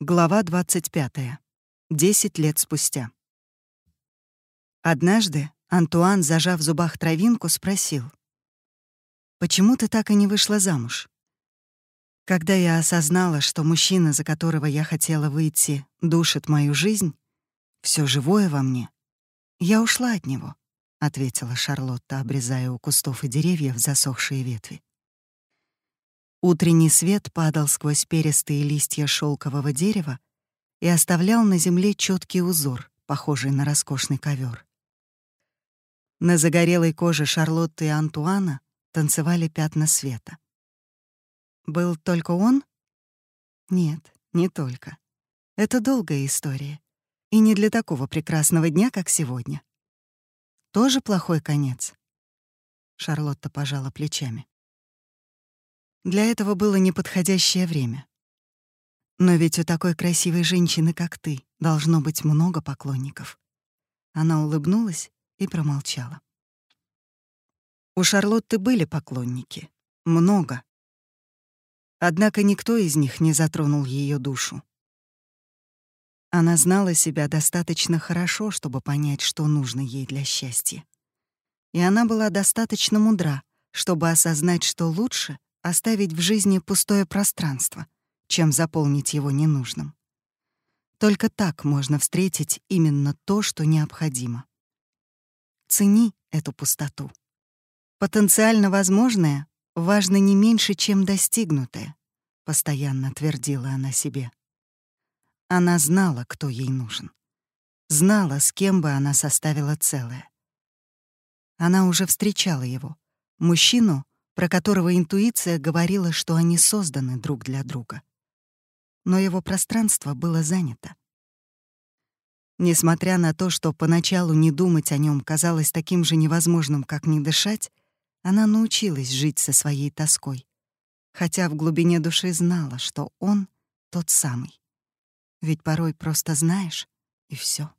Глава 25. Десять лет спустя. Однажды Антуан, зажав в зубах травинку, спросил. «Почему ты так и не вышла замуж?» Когда я осознала, что мужчина, за которого я хотела выйти, душит мою жизнь, все живое во мне, я ушла от него, — ответила Шарлотта, обрезая у кустов и деревьев засохшие ветви. Утренний свет падал сквозь перистые листья шелкового дерева и оставлял на земле четкий узор, похожий на роскошный ковер. На загорелой коже Шарлотты и Антуана танцевали пятна света. Был только он? Нет, не только. Это долгая история. И не для такого прекрасного дня, как сегодня. Тоже плохой конец? Шарлотта пожала плечами. Для этого было неподходящее время. Но ведь у такой красивой женщины, как ты, должно быть много поклонников. Она улыбнулась и промолчала. У Шарлотты были поклонники. Много. Однако никто из них не затронул ее душу. Она знала себя достаточно хорошо, чтобы понять, что нужно ей для счастья. И она была достаточно мудра, чтобы осознать, что лучше оставить в жизни пустое пространство, чем заполнить его ненужным. Только так можно встретить именно то, что необходимо. Цени эту пустоту. Потенциально возможное важно не меньше, чем достигнутое, постоянно твердила она себе. Она знала, кто ей нужен. Знала, с кем бы она составила целое. Она уже встречала его, мужчину, про которого интуиция говорила, что они созданы друг для друга. Но его пространство было занято. Несмотря на то, что поначалу не думать о нем казалось таким же невозможным, как не дышать, она научилась жить со своей тоской, хотя в глубине души знала, что он тот самый. Ведь порой просто знаешь, и все.